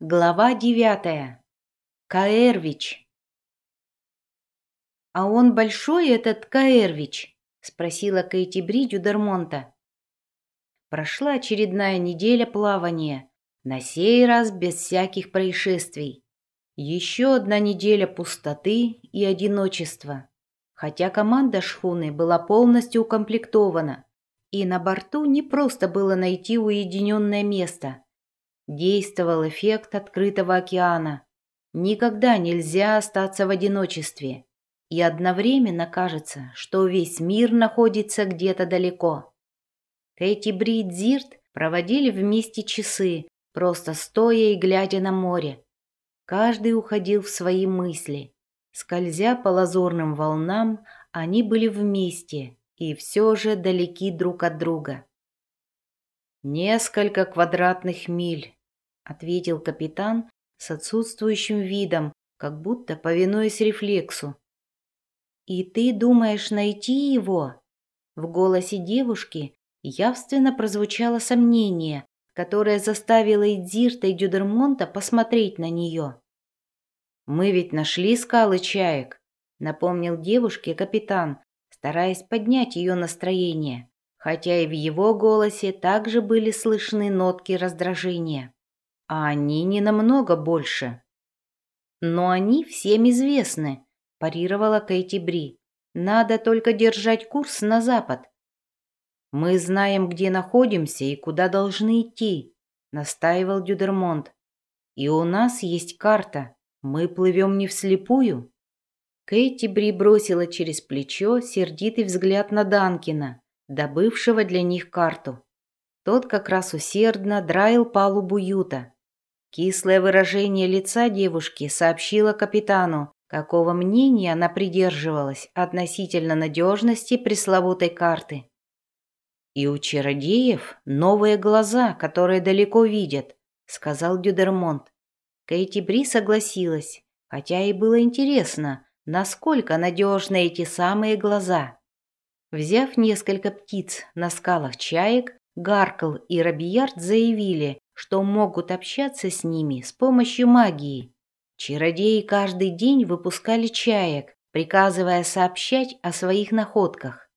Глава девятая. Каэрвич. «А он большой, этот Каэрвич?» — спросила Кэти Бри Дюдермонта. Прошла очередная неделя плавания, на сей раз без всяких происшествий. Еще одна неделя пустоты и одиночества, хотя команда шхуны была полностью укомплектована, и на борту не просто было найти уединенное место — Действовал эффект открытого океана. Никогда нельзя остаться в одиночестве. И одновременно кажется, что весь мир находится где-то далеко. Кэти Бри и Дзирт проводили вместе часы, просто стоя и глядя на море. Каждый уходил в свои мысли. Скользя по лазурным волнам, они были вместе и все же далеки друг от друга. Несколько квадратных миль ответил капитан с отсутствующим видом, как будто повинуясь рефлексу. «И ты думаешь найти его?» В голосе девушки явственно прозвучало сомнение, которое заставило Эдзирта и Дюдермонта посмотреть на нее. «Мы ведь нашли скалы чаек», — напомнил девушке капитан, стараясь поднять ее настроение, хотя и в его голосе также были слышны нотки раздражения а они не намного больше. Но они всем известны, парировала Кэти Бри. Надо только держать курс на запад. Мы знаем, где находимся и куда должны идти, настаивал Дюдермонт. И у нас есть карта. Мы плывем не вслепую. Кэти Бри бросила через плечо сердитый взгляд на Данкина, добывшего для них карту. Тот как раз усердно драил палубу юта, Кислое выражение лица девушки сообщило капитану, какого мнения она придерживалась относительно надежности пресловутой карты. «И у чародеев новые глаза, которые далеко видят», — сказал Дюдермонт. Кейти Бри согласилась, хотя и было интересно, насколько надежны эти самые глаза. Взяв несколько птиц на скалах чаек, Гаркл и Робиярд заявили, что могут общаться с ними с помощью магии. Чародеи каждый день выпускали чаек, приказывая сообщать о своих находках.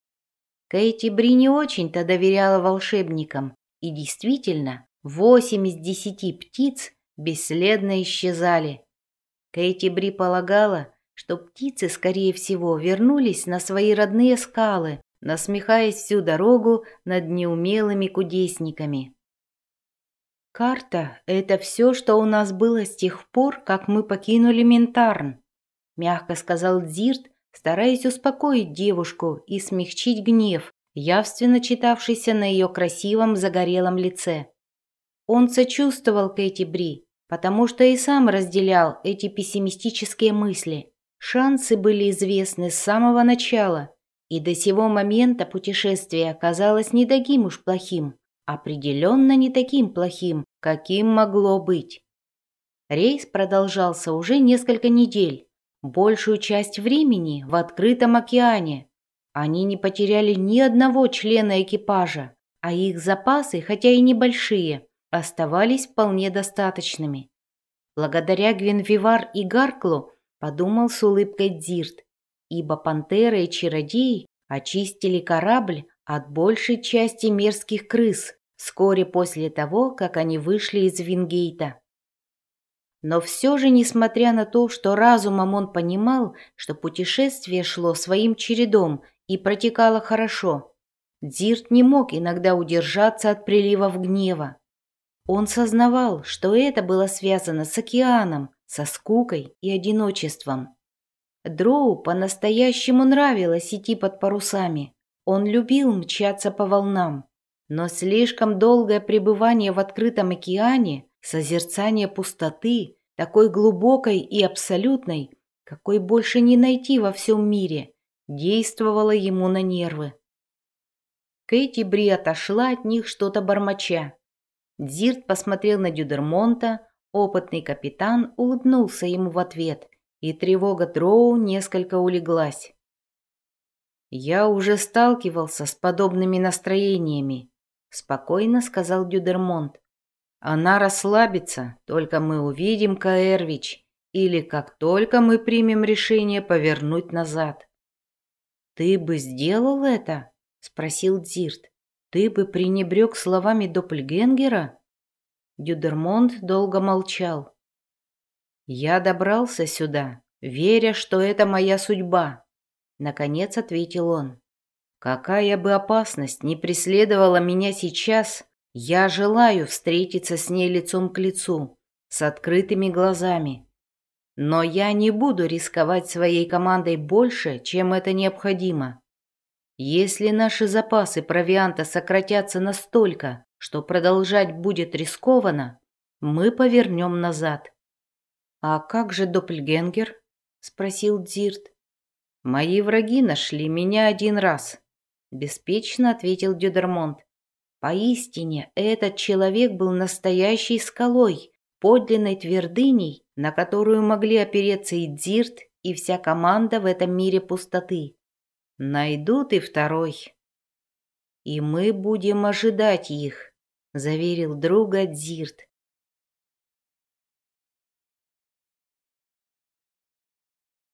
Кэти Бри не очень-то доверяла волшебникам, и действительно, восемь из десяти птиц бесследно исчезали. Кэти Бри полагала, что птицы, скорее всего, вернулись на свои родные скалы, насмехаясь всю дорогу над неумелыми кудесниками. «Карта — это все, что у нас было с тех пор, как мы покинули Ментарн», — мягко сказал Дзирт, стараясь успокоить девушку и смягчить гнев, явственно читавшийся на ее красивом загорелом лице. Он сочувствовал Кэти Бри, потому что и сам разделял эти пессимистические мысли. Шансы были известны с самого начала, и до сего момента путешествие оказалось не таким уж плохим определенно не таким плохим, каким могло быть. Рейс продолжался уже несколько недель, большую часть времени в открытом океане. Они не потеряли ни одного члена экипажа, а их запасы, хотя и небольшие, оставались вполне достаточными. Благодаря Гвинвивар и Гарклу подумал с улыбкой Дзирт, ибо пантера и чародей очистили корабль от большей части мерзких крыс вскоре после того, как они вышли из Вингейта. Но все же, несмотря на то, что разумом он понимал, что путешествие шло своим чередом и протекало хорошо, Дзирт не мог иногда удержаться от приливов гнева. Он сознавал, что это было связано с океаном, со скукой и одиночеством. Дроу по-настоящему нравилось идти под парусами. Он любил мчаться по волнам. Но слишком долгое пребывание в открытом океане, созерцание пустоты, такой глубокой и абсолютной, какой больше не найти во всем мире, действовало ему на нервы. Кэти Бри отошла от них что-то бормоча. Дзирт посмотрел на Дюдермонта, опытный капитан улыбнулся ему в ответ, и тревога Дроу несколько улеглась. «Я уже сталкивался с подобными настроениями», — спокойно сказал Дюдермонт. Она расслабится, только мы увидим Каэрвич, или как только мы примем решение повернуть назад. «Ты бы сделал это?» — спросил Дзирт. «Ты бы пренебрег словами Доппельгенгера?» Дюдермонт долго молчал. «Я добрался сюда, веря, что это моя судьба», — наконец ответил он. «Какая бы опасность ни преследовала меня сейчас, я желаю встретиться с ней лицом к лицу, с открытыми глазами. Но я не буду рисковать своей командой больше, чем это необходимо. Если наши запасы провианта сократятся настолько, что продолжать будет рискованно, мы повернем назад. «А как же Доппельгенгер?» — спросил Дзирт. «Мои враги нашли меня один раз», — беспечно ответил Дюдермонт. Поистине, этот человек был настоящей скалой, подлинной твердыней, на которую могли опереться и Дзирт, и вся команда в этом мире пустоты. Найдут и второй. И мы будем ожидать их, заверил друга Дзирт.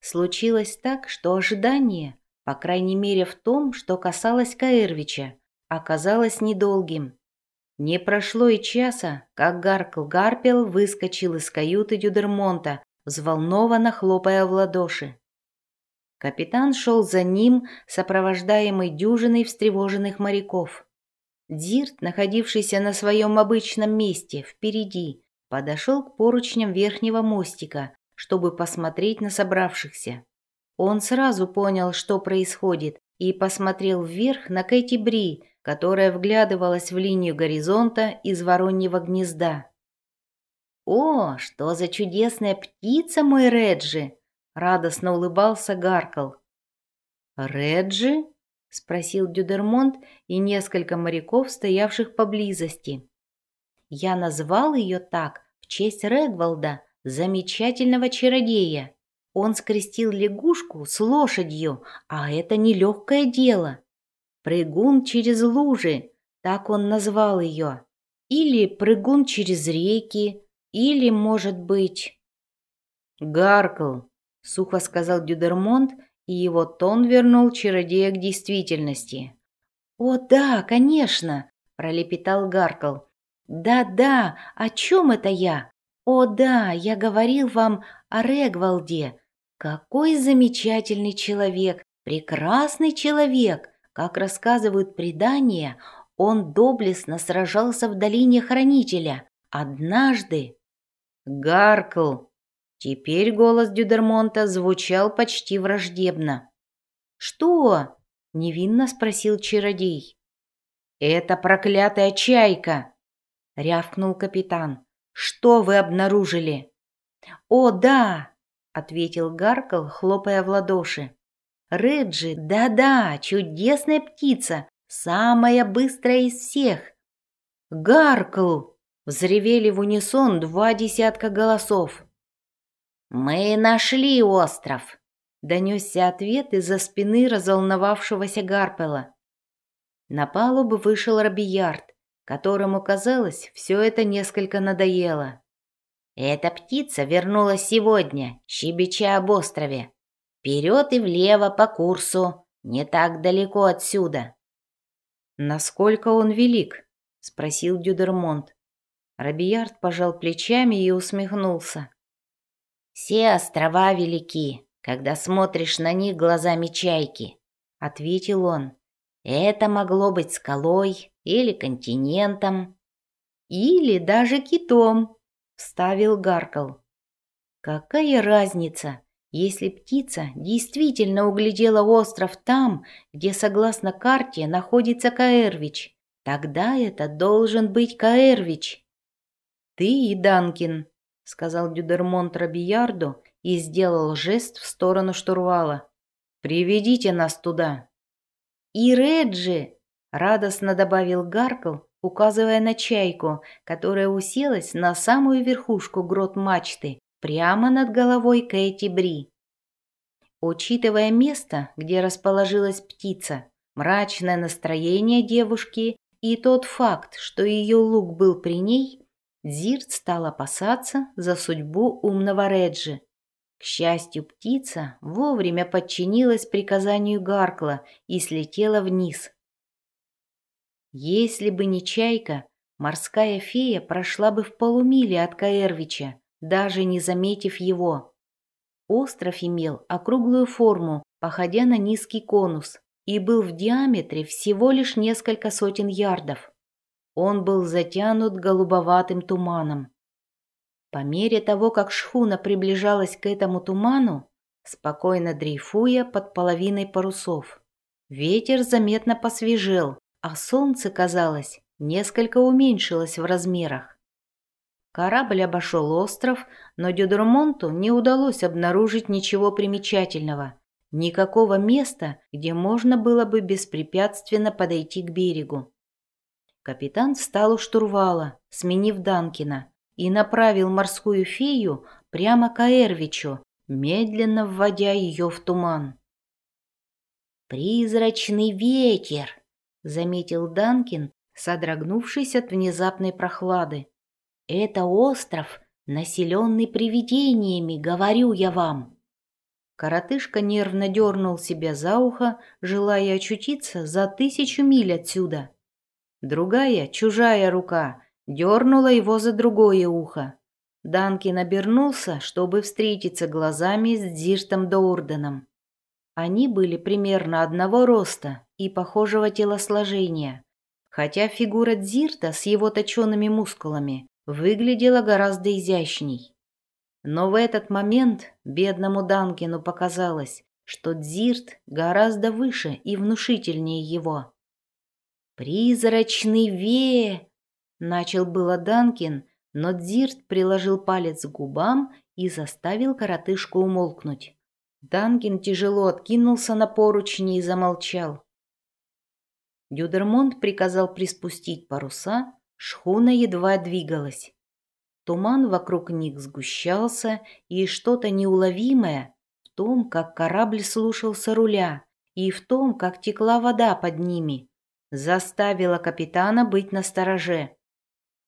Случилось так, что ожидание, по крайней мере в том, что касалось Каэрвича, оказалось недолгим. Не прошло и часа, как Гаркл Гарпел выскочил из каюты Дюдермонта, взволнованно хлопая в ладоши. Капитан шел за ним, сопровождаемый дюжиной встревоженных моряков. Дирт, находившийся на своем обычном месте, впереди, подошел к поручням верхнего мостика, чтобы посмотреть на собравшихся. Он сразу понял, что происходит, и посмотрел вверх на Кэти Бри, которая вглядывалась в линию горизонта из вороньего гнезда. «О, что за чудесная птица, мой Реджи!» — радостно улыбался Гаркл. «Реджи?» — спросил Дюдермонт и несколько моряков, стоявших поблизости. «Я назвал ее так в честь Регвалда, замечательного чародея. Он скрестил лягушку с лошадью, а это нелегкое дело. Прыгун через лужи, так он назвал ее. Или прыгун через реки, или, может быть... «Гаркл», — сухо сказал Дюдермонт, и его тон вернул чародея к действительности. «О, да, конечно», — пролепетал Гаркл. «Да-да, о чем это я? О, да, я говорил вам о Регвалде. Какой замечательный человек, прекрасный человек. Как рассказывают предания, он доблестно сражался в долине Хранителя. Однажды... Гаркл! Теперь голос Дюдермонта звучал почти враждебно. «Что?» — невинно спросил чародей. «Это проклятая чайка!» — рявкнул капитан. «Что вы обнаружили?» «О, да!» — ответил Гаркл, хлопая в ладоши. Реджи, да-да, чудесная птица, самая быстрая из всех. Гаркл! Взревели в унисон два десятка голосов. «Мы нашли остров!» — донесся ответ из-за спины разволновавшегося Гарпела. На палубу вышел Робиярд, которому, казалось, все это несколько надоело. «Эта птица вернулась сегодня, щебеча об острове. Вперед и влево по курсу, не так далеко отсюда. Насколько он велик? спросил Дюдермонт. Робиярд пожал плечами и усмехнулся. Все острова велики, когда смотришь на них глазами чайки, ответил он. Это могло быть скалой или континентом, или даже китом, вставил Гаркл. Какая разница? Если птица действительно углядела остров там, где, согласно карте, находится Каэрвич, тогда это должен быть Каэрвич. «Ты и Данкин», — сказал Дюдермонт Робиярду и сделал жест в сторону штурвала. «Приведите нас туда». «И Реджи», — радостно добавил Гаркл, указывая на чайку, которая уселась на самую верхушку грот мачты прямо над головой Кэти Бри. Учитывая место, где расположилась птица, мрачное настроение девушки и тот факт, что ее лук был при ней, Дзирт стал опасаться за судьбу умного Реджи. К счастью, птица вовремя подчинилась приказанию Гаркла и слетела вниз. Если бы не чайка, морская фея прошла бы в полумиле от Каэрвича, даже не заметив его. Остров имел округлую форму, походя на низкий конус, и был в диаметре всего лишь несколько сотен ярдов. Он был затянут голубоватым туманом. По мере того, как шхуна приближалась к этому туману, спокойно дрейфуя под половиной парусов, ветер заметно посвежел, а солнце, казалось, несколько уменьшилось в размерах. Корабль обошел остров, но Дюдермонту не удалось обнаружить ничего примечательного, никакого места, где можно было бы беспрепятственно подойти к берегу. Капитан встал у штурвала, сменив Данкина, и направил морскую фею прямо к Аэрвичу, медленно вводя ее в туман. «Призрачный ветер!» — заметил Данкин, содрогнувшись от внезапной прохлады. «Это остров, населенный привидениями, говорю я вам!» Коротышка нервно дернул себя за ухо, желая очутиться за тысячу миль отсюда. Другая, чужая рука дернула его за другое ухо. Данкин обернулся, чтобы встретиться глазами с Дзиртом Доурденом. Они были примерно одного роста и похожего телосложения, хотя фигура Дзирта с его точеными мускулами выглядела гораздо изящней. Но в этот момент бедному Данкину показалось, что Дзирт гораздо выше и внушительнее его. «Призрачный ве!» Начал было Данкин, но Дзирт приложил палец к губам и заставил коротышку умолкнуть. Данкин тяжело откинулся на поручни и замолчал. Дюдермонт приказал приспустить паруса, шхуна едва двигалась. Туман вокруг них сгущался, и что-то неуловимое в том, как корабль слушался руля, и в том, как текла вода под ними, заставило капитана быть настороже.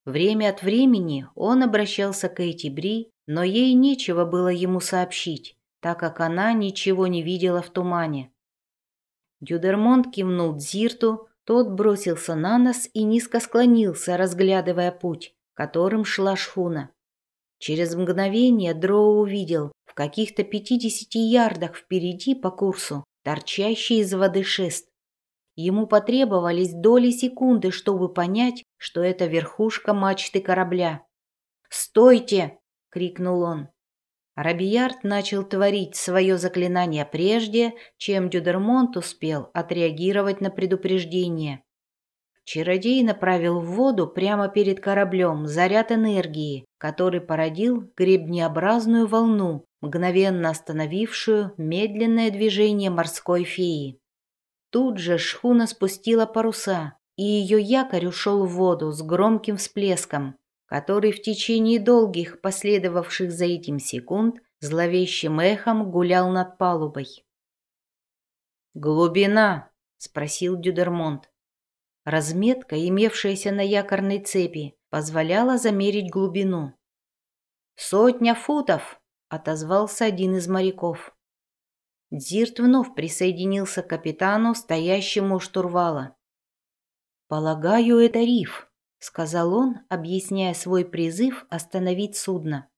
Время от времени он обращался к Эйти Бри, но ей нечего было ему сообщить, так как она ничего не видела в тумане. Дюдермонт кивнул Дзирту, тот бросился на нос и низко склонился, разглядывая путь, которым шла шхуна. Через мгновение Дроу увидел в каких-то пятидесяти ярдах впереди по курсу торчащий из воды шест. Ему потребовались доли секунды, чтобы понять, что это верхушка мачты корабля. «Стойте!» — крикнул он. Рабиярд начал творить свое заклинание прежде, чем Дюдермонт успел отреагировать на предупреждение. Чародей направил в воду прямо перед кораблем заряд энергии, который породил гребнеобразную волну, мгновенно остановившую медленное движение морской феи. Тут же шхуна спустила паруса, и ее якорь ушел в воду с громким всплеском, который в течение долгих последовавших за этим секунд зловещим эхом гулял над палубой. «Глубина?» — спросил Дюдермонт. Разметка, имевшаяся на якорной цепи, позволяла замерить глубину. «Сотня футов!» — отозвался один из моряков. Дзирт вновь присоединился к капитану, стоящему у штурвала. «Полагаю, это риф», — сказал он, объясняя свой призыв остановить судно.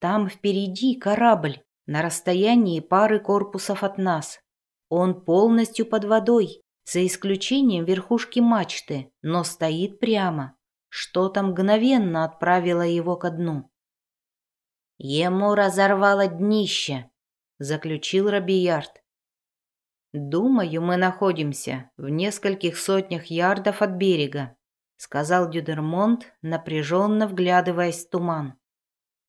«Там впереди корабль, на расстоянии пары корпусов от нас. Он полностью под водой, за исключением верхушки мачты, но стоит прямо. Что-то мгновенно отправило его ко дну». «Ему разорвало днище», заключил Робиярд. «Думаю, мы находимся в нескольких сотнях ярдов от берега», сказал Дюдермонт, напряженно вглядываясь в туман.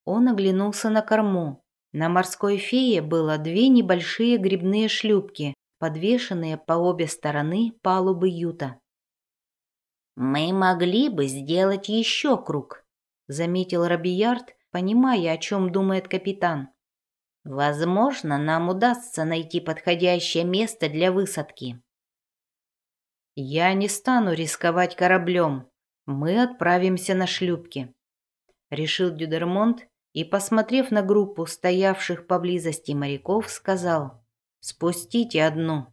Он оглянулся на корму. На морской фее было две небольшие грибные шлюпки, подвешенные по обе стороны палубы юта. «Мы могли бы сделать еще круг», — заметил Робиярд, понимая, о чем думает капитан. Возможно, нам удастся найти подходящее место для высадки. Я не стану рисковать кораблем. Мы отправимся на шлюпки. — решил Дюдермонт и, посмотрев на группу стоявших поблизости моряков, сказал «Спустите одну».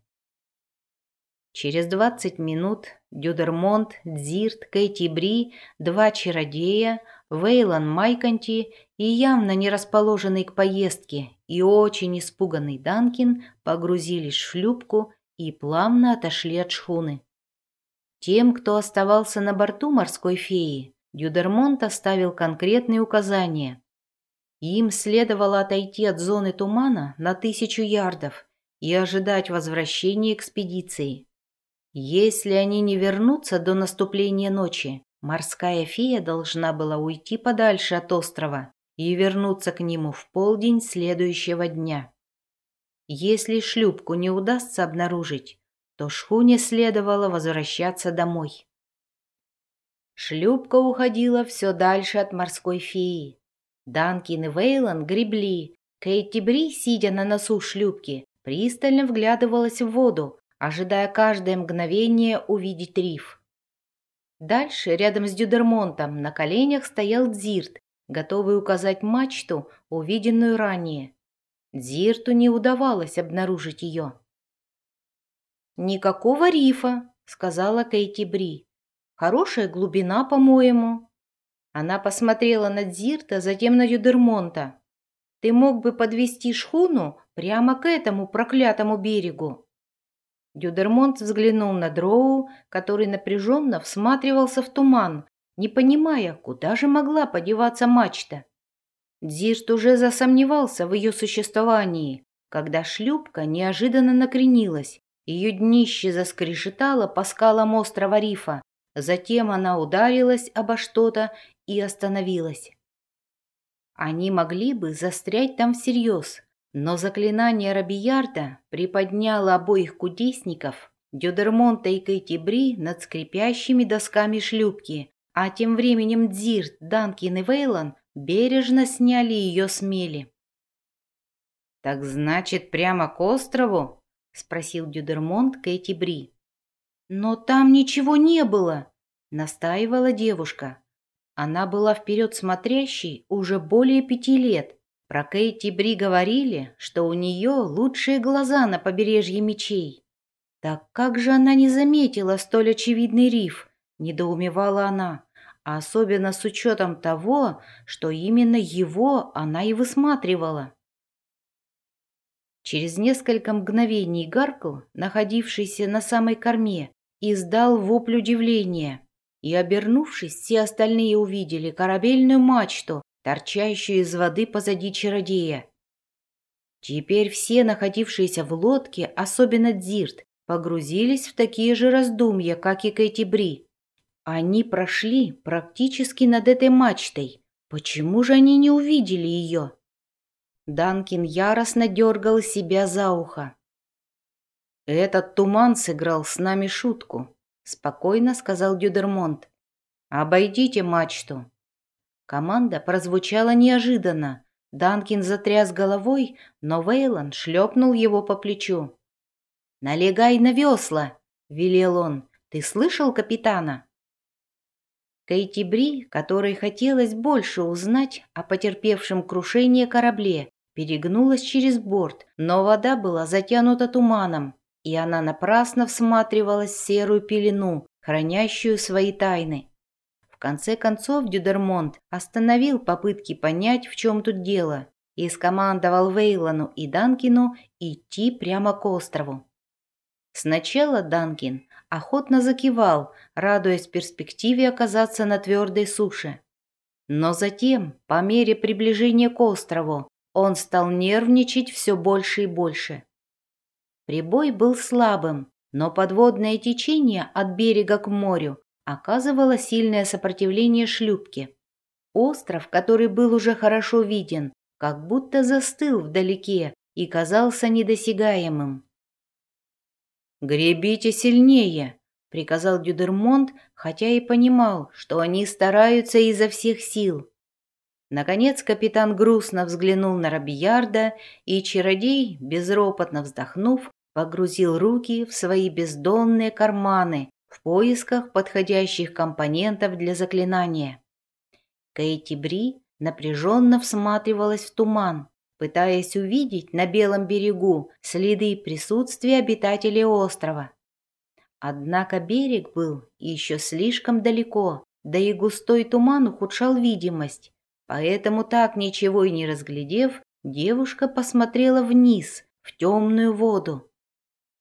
Через двадцать минут Дюдермонт, Дзирт, Кэти Бри, два чародея, Вейлон Майконти и явно не расположенный к поездке и очень испуганный Данкин погрузились в шлюпку и плавно отошли от шхуны. Тем, кто оставался на борту морской феи, Дюдермонт оставил конкретные указания. Им следовало отойти от зоны тумана на тысячу ярдов и ожидать возвращения экспедиции. Если они не вернутся до наступления ночи, морская фея должна была уйти подальше от острова и вернуться к нему в полдень следующего дня. Если шлюпку не удастся обнаружить, то шхуне следовало возвращаться домой. Шлюпка уходила все дальше от морской феи. Данкин и Вейлон гребли. Кейти Бри, сидя на носу шлюпки, пристально вглядывалась в воду, ожидая каждое мгновение увидеть риф. Дальше, рядом с Дюдермонтом, на коленях стоял Дзирт, готовый указать мачту, увиденную ранее. Дзирту не удавалось обнаружить ее. «Никакого рифа», — сказала Кейти Бри. Хорошая глубина, по-моему». Она посмотрела на Дзирта, затем на Юдермонта. «Ты мог бы подвести шхуну прямо к этому проклятому берегу». Дюдермонт взглянул на Дроу, который напряженно всматривался в туман, не понимая, куда же могла подеваться мачта. Дзирт уже засомневался в ее существовании, когда шлюпка неожиданно накренилась, ее днище заскрешетало по скалам острова Рифа, Затем она ударилась обо что-то и остановилась. Они могли бы застрять там всерьез, но заклинание Рабиярда приподняло обоих кудесников, Дюдермонта и Кэти Бри над скрипящими досками шлюпки, а тем временем Дзирт, Данкин и Вейлон бережно сняли ее с мели. «Так значит, прямо к острову?» — спросил Дюдермонт Кэти Бри. «Но там ничего не было», — настаивала девушка. Она была вперед смотрящей уже более пяти лет. Про Кейти Бри говорили, что у нее лучшие глаза на побережье мечей. Так как же она не заметила столь очевидный риф, недоумевала она, а особенно с учетом того, что именно его она и высматривала. Через несколько мгновений Гаркл, находившийся на самой корме, издал вопль удивления. И, обернувшись, все остальные увидели корабельную мачту, торчащую из воды позади чародея. Теперь все, находившиеся в лодке, особенно Дзирт, погрузились в такие же раздумья, как и Кэти Бри. Они прошли практически над этой мачтой. Почему же они не увидели ее? Данкин яростно дергал себя за ухо. «Этот туман сыграл с нами шутку», — спокойно сказал Дюдермонт. «Обойдите мачту». Команда прозвучала неожиданно. Данкин затряс головой, но Вейлон шлепнул его по плечу. «Налегай на весла!» — велел он. «Ты слышал капитана?» Кейти Бри, которой хотелось больше узнать о потерпевшем крушение корабле, перегнулась через борт, но вода была затянута туманом, и она напрасно всматривалась в серую пелену, хранящую свои тайны. В конце концов Дюдермонт остановил попытки понять, в чем тут дело, и скомандовал Вейлону и Данкину идти прямо к острову. Сначала Данкин охотно закивал, радуясь перспективе оказаться на твердой суше. Но затем, по мере приближения к острову, он стал нервничать все больше и больше. Прибой был слабым, но подводное течение от берега к морю оказывало сильное сопротивление шлюпке. Остров, который был уже хорошо виден, как будто застыл вдалеке и казался недосягаемым. «Гребите сильнее!» — приказал Дюдермонт, хотя и понимал, что они стараются изо всех сил. Наконец капитан грустно взглянул на Робиярда, и чародей, безропотно вздохнув, погрузил руки в свои бездонные карманы в поисках подходящих компонентов для заклинания. Кейти Бри напряженно всматривалась в туман, пытаясь увидеть на белом берегу следы присутствия обитателей острова. Однако берег был еще слишком далеко, да и густой туман ухудшал видимость, поэтому так ничего и не разглядев, девушка посмотрела вниз, в темную воду.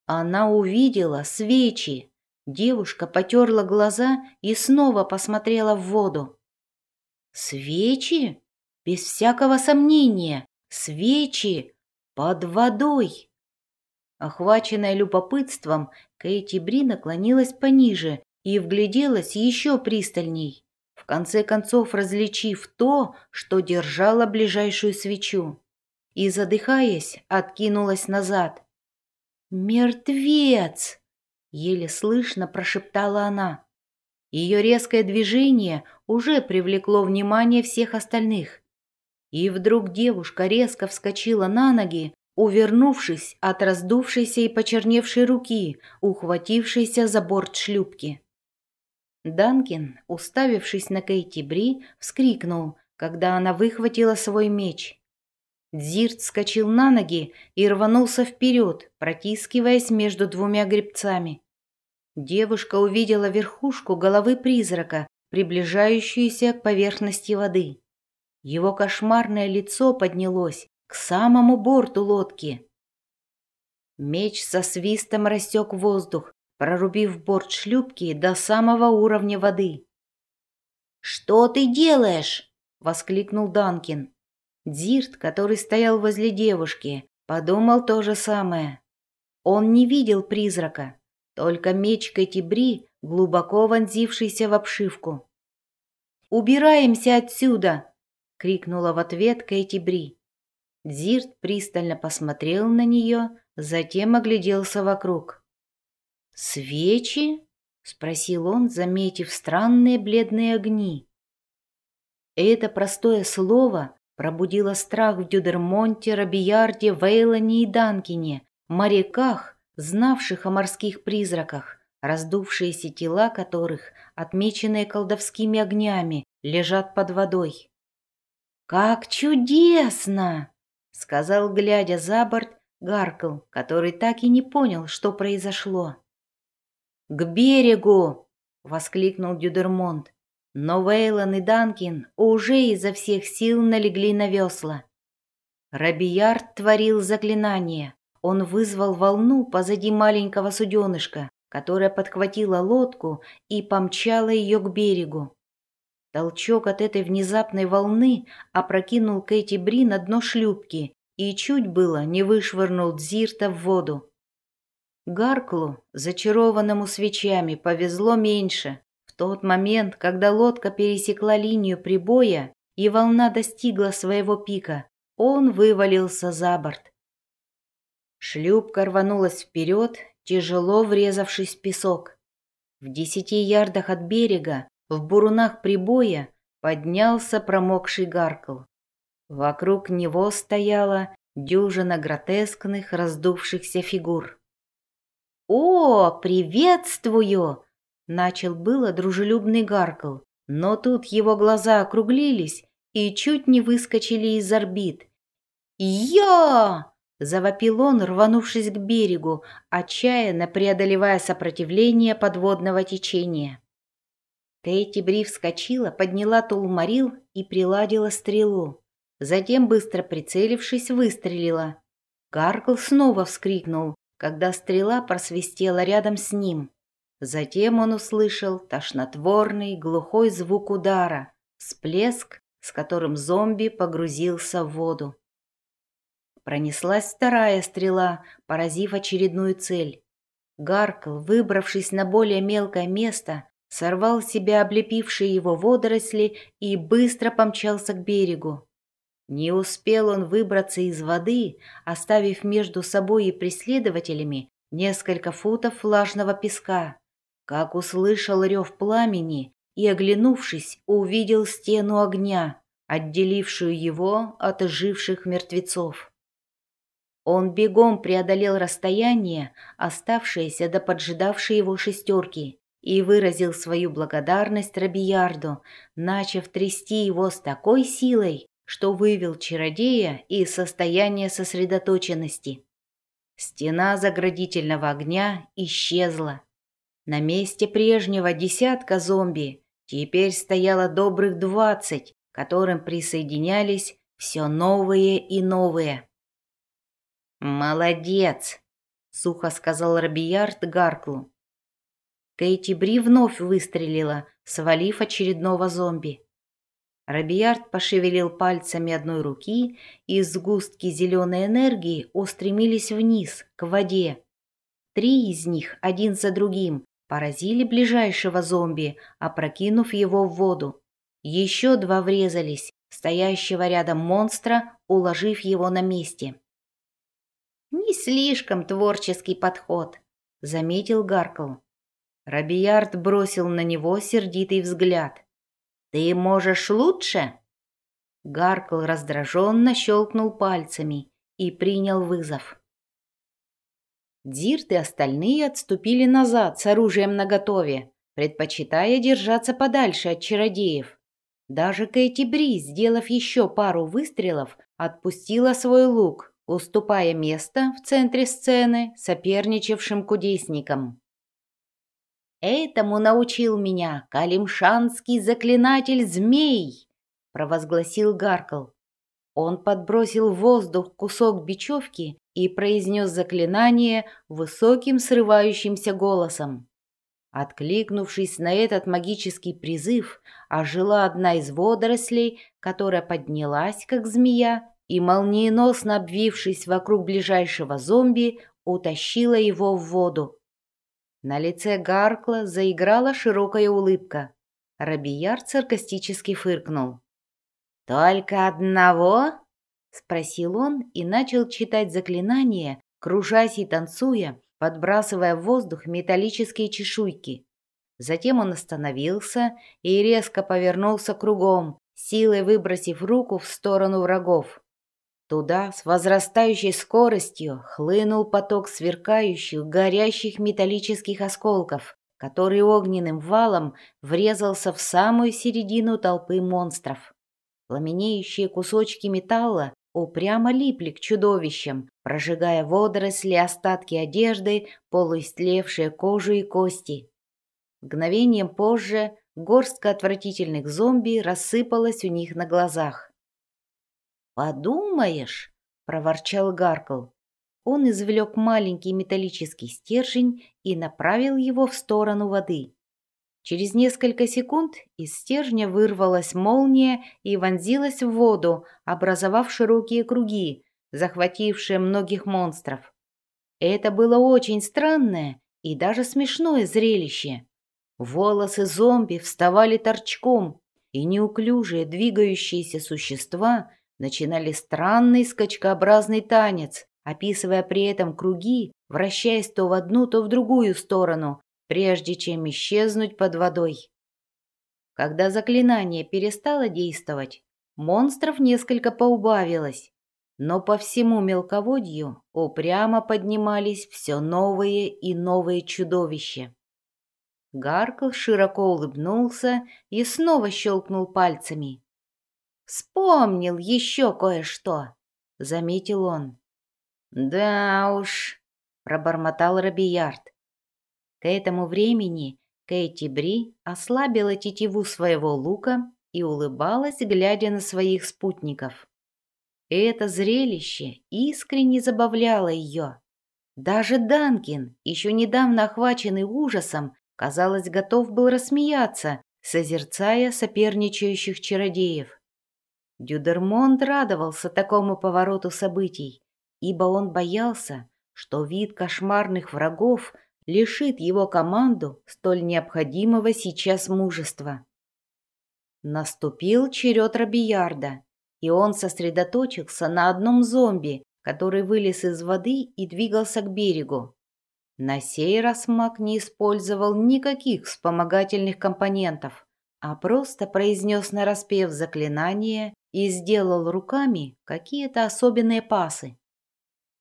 Она увидела свечи. Девушка потерла глаза и снова посмотрела в воду. Свечи? Без всякого сомнения, свечи под водой. Охваченная любопытством, Кэти Бри наклонилась пониже и вгляделась еще пристальней, в конце концов различив то, что держала ближайшую свечу, и, задыхаясь, откинулась назад. «Мертвец!» — еле слышно прошептала она. Ее резкое движение уже привлекло внимание всех остальных. И вдруг девушка резко вскочила на ноги, увернувшись от раздувшейся и почерневшей руки, ухватившейся за борт шлюпки. Данкин, уставившись на Кейти Бри, вскрикнул, когда она выхватила свой меч. Дзирт скочил на ноги и рванулся вперед, протискиваясь между двумя гребцами. Девушка увидела верхушку головы призрака, приближающуюся к поверхности воды. Его кошмарное лицо поднялось к самому борту лодки. Меч со свистом рассек воздух, прорубив борт шлюпки до самого уровня воды. «Что ты делаешь?» — воскликнул Данкин. Дзирт, который стоял возле девушки, подумал то же самое. Он не видел призрака, только меч Кэтибри, глубоко вонзившийся в обшивку. «Убираемся отсюда!» — крикнула в ответ Кэти Бри. Дзирт пристально посмотрел на нее, затем огляделся вокруг. «Свечи?» — спросил он, заметив странные бледные огни. Это простое слово пробудило страх в Дюдермонте, Робиярде, Вейлоне и Данкине, моряках, знавших о морских призраках, раздувшиеся тела которых, отмеченные колдовскими огнями, лежат под водой. «Как чудесно!» — сказал, глядя за борт, Гаркл, который так и не понял, что произошло. «К берегу!» — воскликнул Дюдермонт. Но Вейлон и Данкин уже изо всех сил налегли на весла. Робиярд творил заклинание. Он вызвал волну позади маленького суденышка, которая подхватила лодку и помчала ее к берегу. Толчок от этой внезапной волны опрокинул Кэти Бри на дно шлюпки и чуть было не вышвырнул Дзирта в воду. Гарклу, зачарованному свечами, повезло меньше. В тот момент, когда лодка пересекла линию прибоя и волна достигла своего пика, он вывалился за борт. Шлюпка рванулась вперед, тяжело врезавшись в песок. В десяти ярдах от берега в бурунах прибоя поднялся промокший гаркл. Вокруг него стояла дюжина гротескных раздувшихся фигур. «О, приветствую!» — начал было дружелюбный гаркл, но тут его глаза округлились и чуть не выскочили из орбит. «Я!» — завопил он, рванувшись к берегу, отчаянно преодолевая сопротивление подводного течения. Кэти Бри вскочила, подняла тулмарил и приладила стрелу. Затем, быстро прицелившись, выстрелила. Гаркл снова вскрикнул, когда стрела просвистела рядом с ним. Затем он услышал тошнотворный глухой звук удара, всплеск, с которым зомби погрузился в воду. Пронеслась вторая стрела, поразив очередную цель. Гаркл, выбравшись на более мелкое место, сорвал с себя облепившие его водоросли и быстро помчался к берегу. Не успел он выбраться из воды, оставив между собой и преследователями несколько футов влажного песка, как услышал рев пламени и, оглянувшись, увидел стену огня, отделившую его от оживших мертвецов. Он бегом преодолел расстояние, оставшееся до поджидавшей его шестерки, и выразил свою благодарность Робиярду, начав трясти его с такой силой, что вывел чародея из состояния сосредоточенности. Стена заградительного огня исчезла. На месте прежнего десятка зомби теперь стояло добрых двадцать, которым присоединялись все новые и новые. «Молодец!» — сухо сказал Робиярд Гарклу. Кейти Бри вновь выстрелила, свалив очередного зомби. Робиярд пошевелил пальцами одной руки, и сгустки зеленой энергии устремились вниз, к воде. Три из них, один за другим, поразили ближайшего зомби, опрокинув его в воду. Еще два врезались, стоящего рядом монстра, уложив его на месте. «Не слишком творческий подход», — заметил Гаркл. Робиярд бросил на него сердитый взгляд. «Ты можешь лучше?» Гаркл раздраженно щелкнул пальцами и принял вызов. Дирт и остальные отступили назад с оружием наготове, предпочитая держаться подальше от чародеев. Даже Кэти Бри, сделав еще пару выстрелов, отпустила свой лук, уступая место в центре сцены соперничавшим кудесникам. «Этому научил меня калимшанский заклинатель змей!» — провозгласил Гаркл. Он подбросил в воздух кусок бечевки и произнес заклинание высоким срывающимся голосом. Откликнувшись на этот магический призыв, ожила одна из водорослей, которая поднялась, как змея, и, молниеносно обвившись вокруг ближайшего зомби, утащила его в воду. На лице Гаркла заиграла широкая улыбка. Робияр саркастически фыркнул. «Только одного?» — спросил он и начал читать заклинание, кружась и танцуя, подбрасывая в воздух металлические чешуйки. Затем он остановился и резко повернулся кругом, силой выбросив руку в сторону врагов. Туда с возрастающей скоростью хлынул поток сверкающих, горящих металлических осколков, который огненным валом врезался в самую середину толпы монстров. Пламенеющие кусочки металла упрямо липли к чудовищам, прожигая водоросли, остатки одежды, полуистлевшие кожу и кости. Мгновением позже горстка отвратительных зомби рассыпалась у них на глазах. «Подумаешь!» — проворчал Гаркл. Он извлек маленький металлический стержень и направил его в сторону воды. Через несколько секунд из стержня вырвалась молния и вонзилась в воду, образовав широкие круги, захватившие многих монстров. Это было очень странное и даже смешное зрелище. Волосы зомби вставали торчком, и неуклюжие двигающиеся существа – начинали странный скачкообразный танец, описывая при этом круги, вращаясь то в одну, то в другую сторону, прежде чем исчезнуть под водой. Когда заклинание перестало действовать, монстров несколько поубавилось, но по всему мелководью упрямо поднимались все новые и новые чудовища. Гаркл широко улыбнулся и снова щелкнул пальцами. «Вспомнил еще кое-что», — заметил он. «Да уж», — пробормотал Робиярд. К этому времени Кэти Бри ослабила тетиву своего лука и улыбалась, глядя на своих спутников. Это зрелище искренне забавляло ее. Даже Данкин, еще недавно охваченный ужасом, казалось, готов был рассмеяться, созерцая соперничающих чародеев. Дюдермонт радовался такому повороту событий, ибо он боялся, что вид кошмарных врагов лишит его команду столь необходимого сейчас мужества. Наступил черед Робиярда, и он сосредоточился на одном зомби, который вылез из воды и двигался к берегу. На сей раз маг не использовал никаких вспомогательных компонентов, а просто произнес нараспев заклинание и сделал руками какие-то особенные пасы.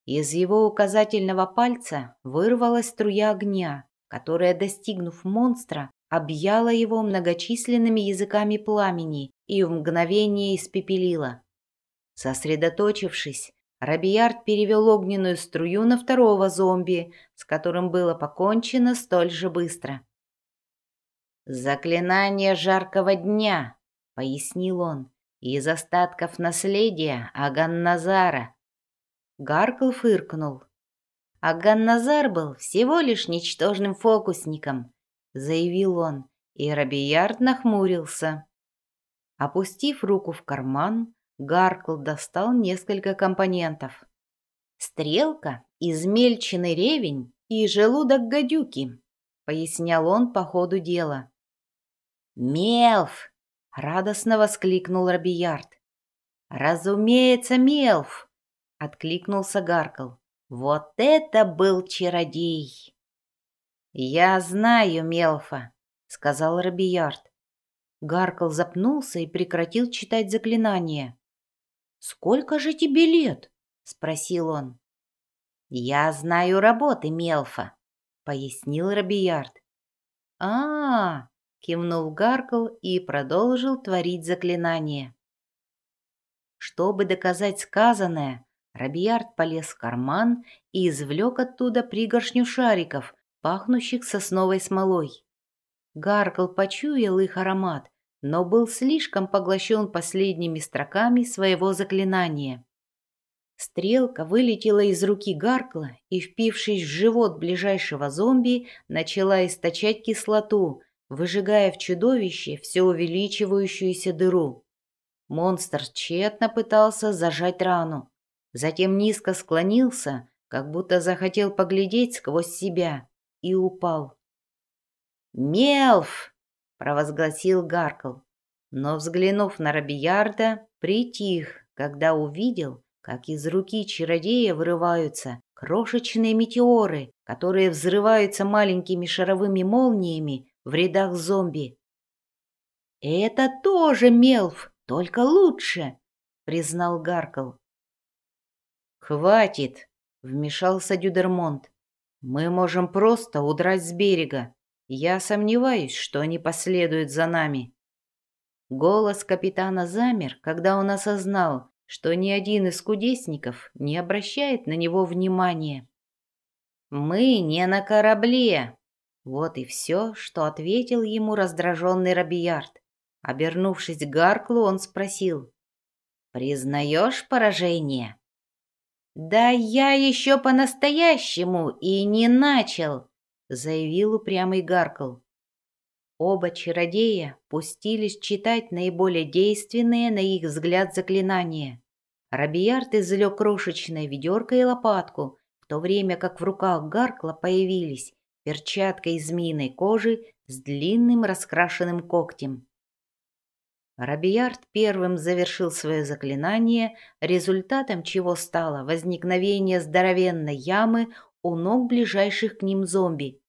Из его указательного пальца вырвалась струя огня, которая, достигнув монстра, объяла его многочисленными языками пламени и в мгновение испепелила. Сосредоточившись, Робиярд перевел огненную струю на второго зомби, с которым было покончено столь же быстро. «Заклинание жаркого дня», — пояснил он, — «из остатков наследия Аганназара». Гаркл фыркнул. Аганназар был всего лишь ничтожным фокусником, заявил он, и Робиярд нахмурился. Опустив руку в карман, Гаркл достал несколько компонентов. «Стрелка, измельченный ревень и желудок гадюки», — пояснял он по ходу дела. «Мелф!» — радостно воскликнул Робиярд. «Разумеется, Мелф!» — откликнулся Гаркл. «Вот это был чародей!» «Я знаю Мелфа», — сказал Робиярд. Гаркл запнулся и прекратил читать заклинание. «Сколько же тебе лет?» — спросил он. «Я знаю работы Мелфа», — пояснил Робиярд. а, -а, -а кивнул Гаркл и продолжил творить заклинание. Чтобы доказать сказанное, Робиярд полез в карман и извлек оттуда пригоршню шариков, пахнущих сосновой смолой. Гаркл почуял их аромат, но был слишком поглощен последними строками своего заклинания. Стрелка вылетела из руки Гаркла и, впившись в живот ближайшего зомби, начала источать кислоту, выжигая в чудовище все увеличивающуюся дыру. Монстр тщетно пытался зажать рану. Затем низко склонился, как будто захотел поглядеть сквозь себя и упал. «Мелф!» — провозгласил Гаркл, но, взглянув на Робиярда, притих, когда увидел, как из руки чародея вырываются крошечные метеоры, которые взрываются маленькими шаровыми молниями в рядах зомби. «Это тоже Мелф, только лучше!» — признал Гаркл. «Хватит!» — вмешался Дюдермонт. Мы можем просто удрать с берега. Я сомневаюсь, что они последуют за нами. Голос капитана замер, когда он осознал, что ни один из кудесников не обращает на него внимания. «Мы не на корабле!» Вот и все, что ответил ему раздраженный Робиярд. Обернувшись к Гарклу, он спросил. «Признаешь поражение?» «Да я еще по-настоящему и не начал», — заявил упрямый Гаркл. Оба чародея пустились читать наиболее действенные на их взгляд заклинания. Робиярд извлек крошечное ведерко и лопатку, в то время как в руках Гаркла появились перчатка из змеиной кожи с длинным раскрашенным когтем. Рабиярд первым завершил свое заклинание, результатом чего стало возникновение здоровенной ямы у ног ближайших к ним зомби.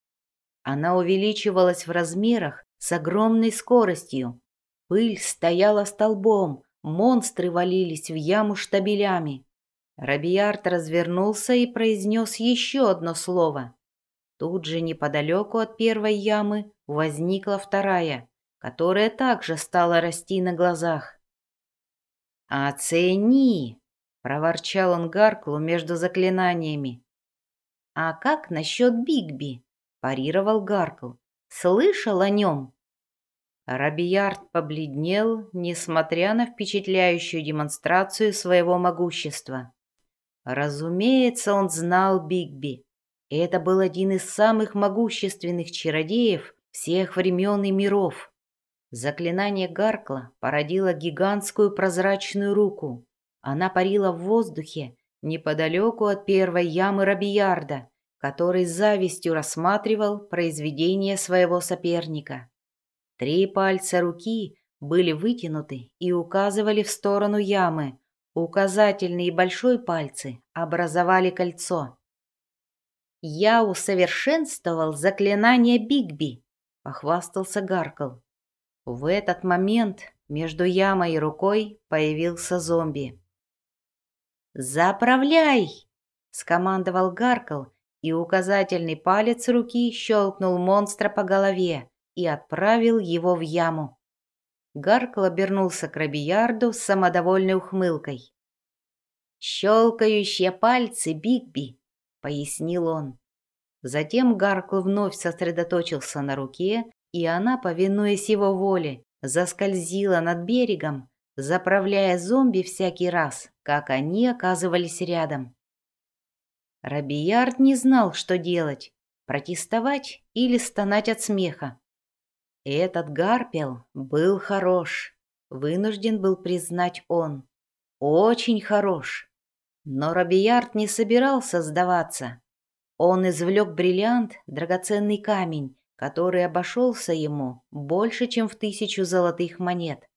Она увеличивалась в размерах с огромной скоростью. Пыль стояла столбом, монстры валились в яму штабелями. Рабиярд развернулся и произнес еще одно слово. Тут же неподалеку от первой ямы возникла вторая которая также стала расти на глазах. «Оцени!» — проворчал он Гарклу между заклинаниями. «А как насчет Бигби?» — парировал Гаркл. «Слышал о нем?» Рабиярд побледнел, несмотря на впечатляющую демонстрацию своего могущества. Разумеется, он знал Бигби. Это был один из самых могущественных чародеев всех времен и миров. Заклинание Гаркла породило гигантскую прозрачную руку. Она парила в воздухе неподалеку от первой ямы Рабиярда, который с завистью рассматривал произведение своего соперника. Три пальца руки были вытянуты и указывали в сторону ямы. Указательный и большой пальцы образовали кольцо. «Я усовершенствовал заклинание Бигби», — похвастался Гаркл. В этот момент между ямой и рукой появился зомби. «Заправляй!» — скомандовал Гаркл и указательный палец руки щелкнул монстра по голове и отправил его в яму. Гаркл обернулся к Робиярду с самодовольной ухмылкой. «Щелкающие пальцы Бигби», — пояснил он. Затем Гаркл вновь сосредоточился на руке, и она, повинуясь его воле, заскользила над берегом, заправляя зомби всякий раз, как они оказывались рядом. Робиярд не знал, что делать – протестовать или стонать от смеха. Этот Гарпел был хорош, вынужден был признать он. Очень хорош. Но Робиярд не собирался сдаваться. Он извлек бриллиант, драгоценный камень, который обошелся ему больше, чем в тысячу золотых монет.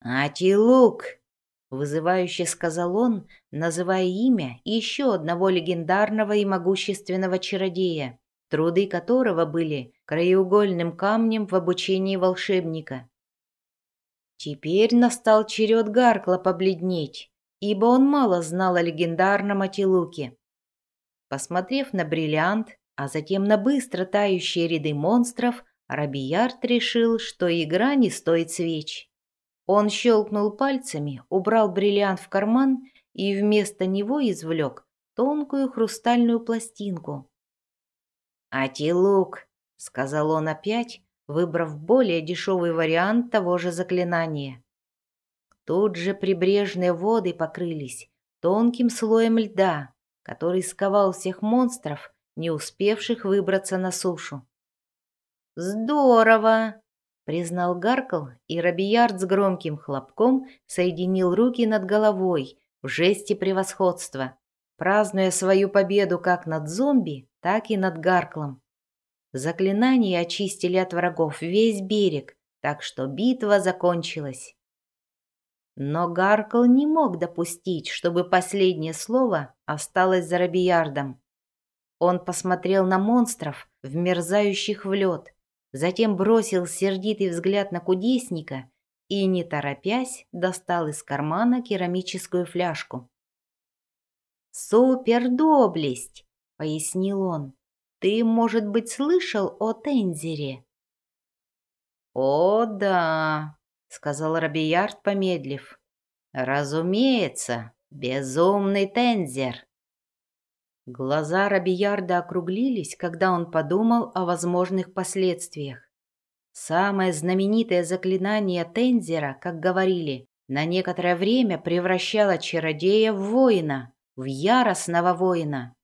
«Атилук!» — вызывающе сказал он, называя имя еще одного легендарного и могущественного чародея, труды которого были краеугольным камнем в обучении волшебника. Теперь настал черед Гаркла побледнеть, ибо он мало знал о легендарном Атилуке. Посмотрев на бриллиант, а затем на быстро тающие ряды монстров, Рабиярд решил, что игра не стоит свеч. Он щелкнул пальцами, убрал бриллиант в карман и вместо него извлек тонкую хрустальную пластинку. «Атилук», — сказал он опять, выбрав более дешевый вариант того же заклинания. Тут же прибрежные воды покрылись тонким слоем льда, который сковал всех монстров, не успевших выбраться на сушу. «Здорово!» — признал Гаркл, и Робиярд с громким хлопком соединил руки над головой в жесте превосходства, празднуя свою победу как над зомби, так и над Гарклом. Заклинания очистили от врагов весь берег, так что битва закончилась. Но Гаркл не мог допустить, чтобы последнее слово осталось за Робиярдом. Он посмотрел на монстров, вмерзающих в лед, затем бросил сердитый взгляд на кудесника и, не торопясь, достал из кармана керамическую фляжку. «Супердоблесть!» — пояснил он. Ты, может быть, слышал о Тензере?» «О, да», — сказал Робиярд, помедлив. «Разумеется, безумный Тензер». Глаза Робиярда округлились, когда он подумал о возможных последствиях. Самое знаменитое заклинание Тензера, как говорили, на некоторое время превращало чародея в воина, в яростного воина.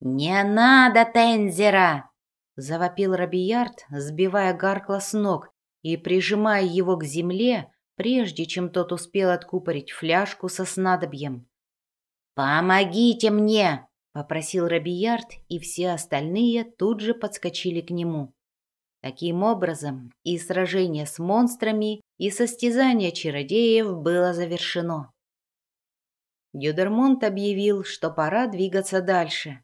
«Не надо Тензера!» — завопил Робиярд, сбивая Гаркла с ног и прижимая его к земле, прежде чем тот успел откупорить фляжку со снадобьем. «Помогите мне!» — попросил Робиярд, и все остальные тут же подскочили к нему. Таким образом, и сражение с монстрами, и состязание чародеев было завершено. Дюдермонт объявил, что пора двигаться дальше.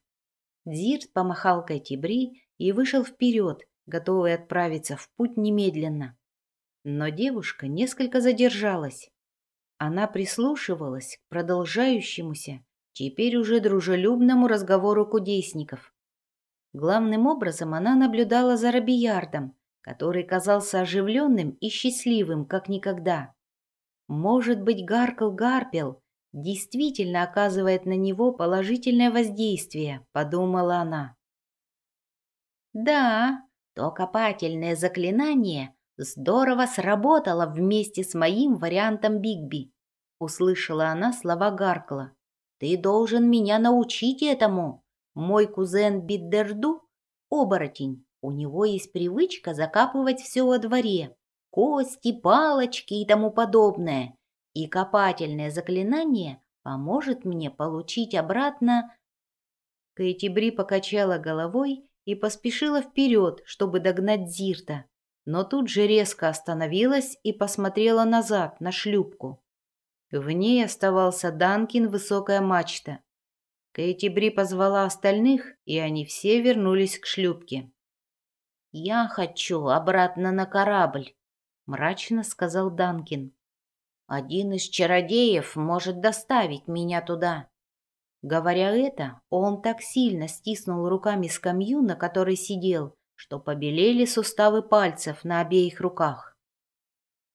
Дзирт помахал Кайтибри и вышел вперед, готовый отправиться в путь немедленно. Но девушка несколько задержалась. Она прислушивалась к продолжающемуся, теперь уже дружелюбному разговору кудесников. Главным образом она наблюдала за Робиярдом, который казался оживленным и счастливым, как никогда. Может быть, Гаркл Гарпел действительно оказывает на него положительное воздействие, подумала она. Да, то копательное заклинание здорово сработало вместе с моим вариантом Бигби. Услышала она слова Гаркла. Ты должен меня научить этому. Мой кузен Биддерду — оборотень. У него есть привычка закапывать все во дворе. Кости, палочки и тому подобное и копательное заклинание поможет мне получить обратно...» Кэти Бри покачала головой и поспешила вперед, чтобы догнать Зирта, но тут же резко остановилась и посмотрела назад, на шлюпку. В ней оставался Данкин высокая мачта. Кэти Бри позвала остальных, и они все вернулись к шлюпке. «Я хочу обратно на корабль», — мрачно сказал Данкин. Один из чародеев может доставить меня туда. Говоря это, он так сильно стиснул руками скамью, на которой сидел, что побелели суставы пальцев на обеих руках.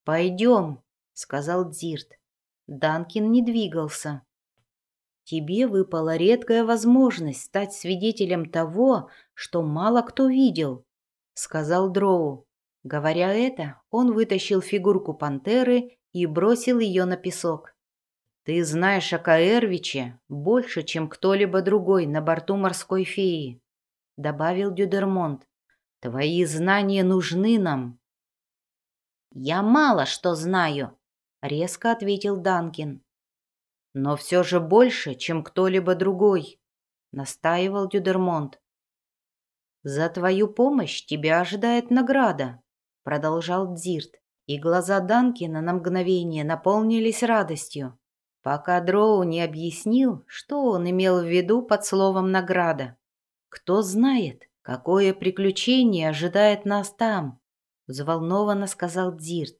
«Пойдем», — сказал Дзирт. Данкин не двигался. «Тебе выпала редкая возможность стать свидетелем того, что мало кто видел», — сказал Дроу. Говоря это, он вытащил фигурку пантеры и бросил ее на песок. Ты знаешь о Каэрвиче больше, чем кто-либо другой на борту морской феи, добавил Дюдермонт. Твои знания нужны нам. Я мало что знаю, резко ответил Данкин. Но все же больше, чем кто-либо другой, настаивал Дюдермонт. За твою помощь тебя ожидает награда, продолжал Дзирт, и глаза Данкина на мгновение наполнились радостью пока Дроу не объяснил, что он имел в виду под словом «награда». «Кто знает, какое приключение ожидает нас там?» — взволнованно сказал Дзирт.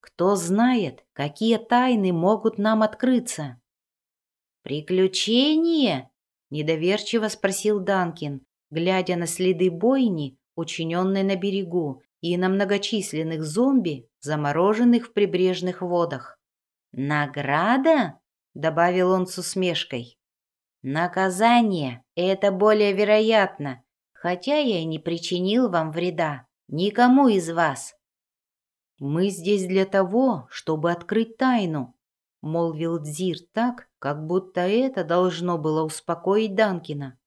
«Кто знает, какие тайны могут нам открыться?» «Приключение?» — недоверчиво спросил Данкин, глядя на следы бойни, учиненной на берегу, и на многочисленных зомби, замороженных в прибрежных водах. «Награда?» — добавил он с усмешкой. «Наказание — это более вероятно, хотя я и не причинил вам вреда, никому из вас». «Мы здесь для того, чтобы открыть тайну», — молвил Дзир так, как будто это должно было успокоить Данкина.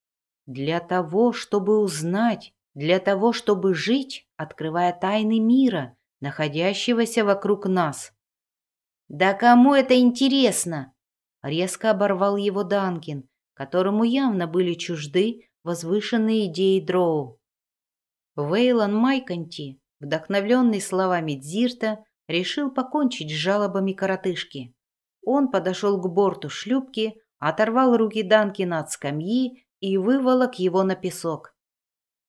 «Для того, чтобы узнать, для того, чтобы жить, открывая тайны мира, находящегося вокруг нас». «Да кому это интересно?» — резко оборвал его Данкин, которому явно были чужды возвышенные идеи Дроу. Вейлон Майконти, вдохновленный словами Дзирта, решил покончить с жалобами коротышки. Он подошел к борту шлюпки, оторвал руки Данкина от скамьи и выволок его на песок.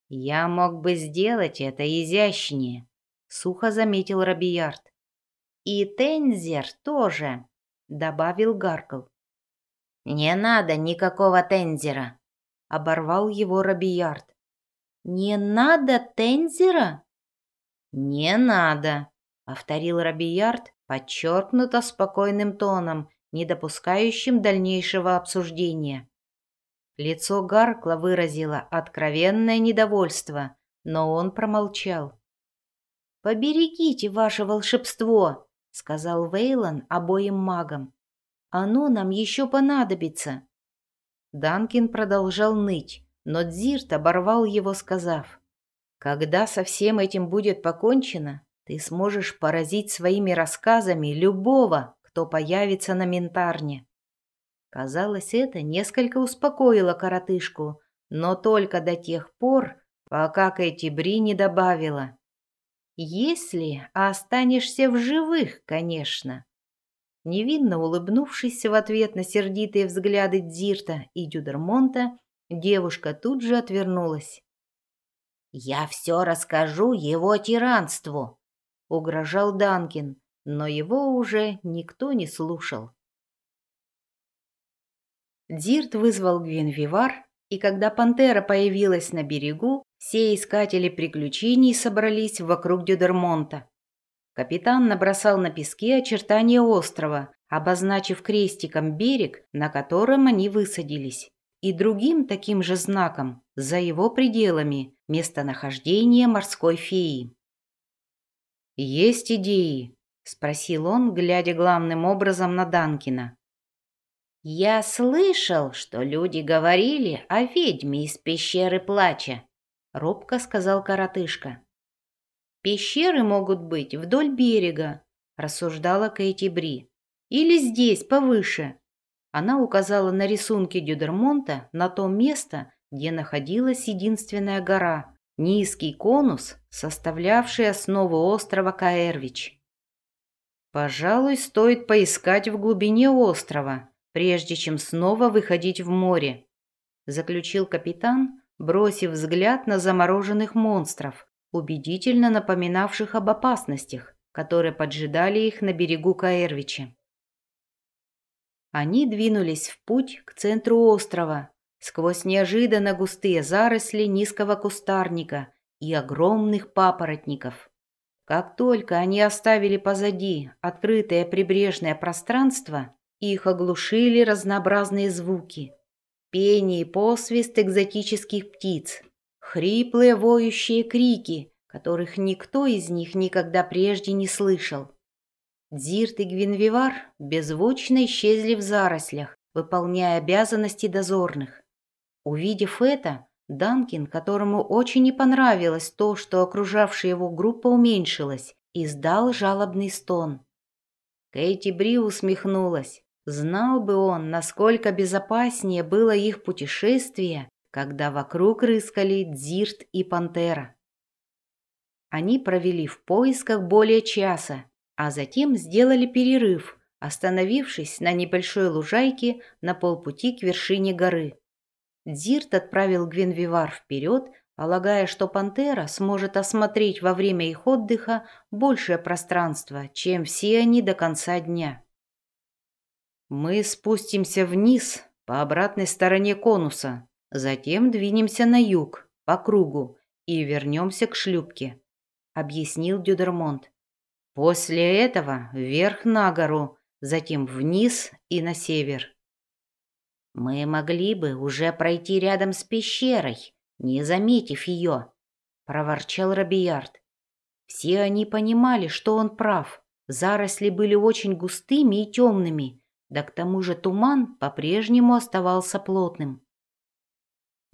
«Я мог бы сделать это изящнее», — сухо заметил Робиярд. «И Тензер тоже», — добавил Гаркл. «Не надо никакого Тензера», — оборвал его Робиярд. «Не надо Тензера?» «Не надо», — повторил Робиярд подчеркнуто спокойным тоном, не допускающим дальнейшего обсуждения. Лицо Гаркла выразило откровенное недовольство, но он промолчал. «Поберегите ваше волшебство!» — сказал Вейлон обоим магам. «Оно нам еще понадобится». Данкин продолжал ныть, но Дзирт оборвал его, сказав, «Когда со всем этим будет покончено, ты сможешь поразить своими рассказами любого, кто появится на ментарне». Казалось, это несколько успокоило коротышку, но только до тех пор, пока Кэти Бри не добавила. Если останешься в живых, конечно. Невинно улыбнувшись в ответ на сердитые взгляды Дзирта и Дюдермонта, девушка тут же отвернулась. «Я все расскажу его тиранству», — угрожал Данкин, но его уже никто не слушал. Дзирт вызвал Гвинвивар, и когда пантера появилась на берегу, все искатели приключений собрались вокруг Дюдермонта. Капитан набросал на песке очертания острова, обозначив крестиком берег, на котором они высадились, и другим таким же знаком за его пределами местонахождение морской феи. «Есть идеи?» – спросил он, глядя главным образом на Данкина. «Я слышал, что люди говорили о ведьме из пещеры плача», робко сказал коротышка. Пещеры могут быть вдоль берега, рассуждала Кэти Бри. Или здесь, повыше. Она указала на рисунке Дюдермонта на то место, где находилась единственная гора, низкий конус, составлявший основу острова Каэрвич. Пожалуй, стоит поискать в глубине острова, прежде чем снова выходить в море, заключил капитан, бросив взгляд на замороженных монстров, убедительно напоминавших об опасностях, которые поджидали их на берегу Каэрвича. Они двинулись в путь к центру острова, сквозь неожиданно густые заросли низкого кустарника и огромных папоротников. Как только они оставили позади открытое прибрежное пространство, их оглушили разнообразные звуки. Пение и посвист экзотических птиц, хриплые воющие крики, которых никто из них никогда прежде не слышал. Дзирт и Гвинвивар беззвучно исчезли в зарослях, выполняя обязанности дозорных. Увидев это, Данкин, которому очень не понравилось то, что окружавшая его группа уменьшилась, издал жалобный стон. Кэти Бри усмехнулась. Знал бы он, насколько безопаснее было их путешествие, когда вокруг рыскали Дзирт и Пантера. Они провели в поисках более часа, а затем сделали перерыв, остановившись на небольшой лужайке на полпути к вершине горы. Дзирт отправил Гвинвивар вперед, полагая, что пантера сможет осмотреть во время их отдыха большее пространство, чем все они до конца дня. Мы спустимся вниз по обратной стороне конуса, затем двинемся на юг, по кругу, и вернемся к шлюпке, объяснил Дюдермонт. После этого вверх на гору, затем вниз и на север. Мы могли бы уже пройти рядом с пещерой, не заметив ее, проворчал Робиярд. Все они понимали, что он прав. Заросли были очень густыми и темными, да к тому же туман по-прежнему оставался плотным.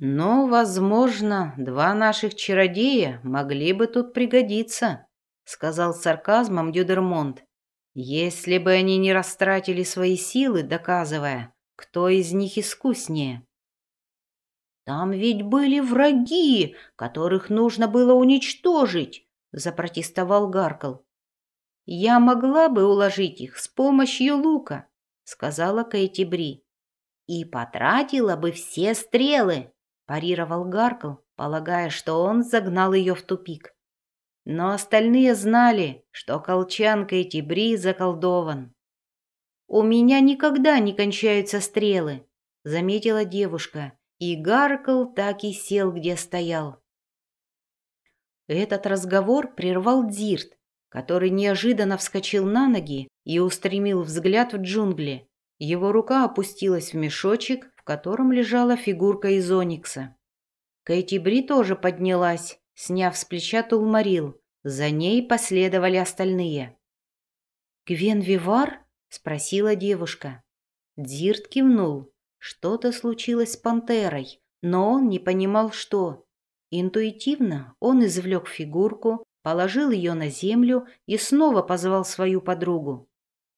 «Но, возможно, два наших чародея могли бы тут пригодиться», сказал сарказмом Дюдермонт. «Если бы они не растратили свои силы, доказывая, кто из них искуснее». «Там ведь были враги, которых нужно было уничтожить», запротестовал Гаркл. «Я могла бы уложить их с помощью лука», сказала Кэти Бри. «И потратила бы все стрелы», парировал Гаркл, полагая, что он загнал ее в тупик. Но остальные знали, что колчан Кэти Бри заколдован. «У меня никогда не кончаются стрелы», — заметила девушка, и Гаркл так и сел, где стоял. Этот разговор прервал Дзирт, который неожиданно вскочил на ноги и устремил взгляд в джунгли. Его рука опустилась в мешочек, в котором лежала фигурка из оникса. Кэти Бри тоже поднялась, сняв с плеча тулмарил. За ней последовали остальные. «Гвен Вивар?» — спросила девушка. Дзирт кивнул. Что-то случилось с пантерой, но он не понимал, что. Интуитивно он извлек фигурку, положил ее на землю и снова позвал свою подругу.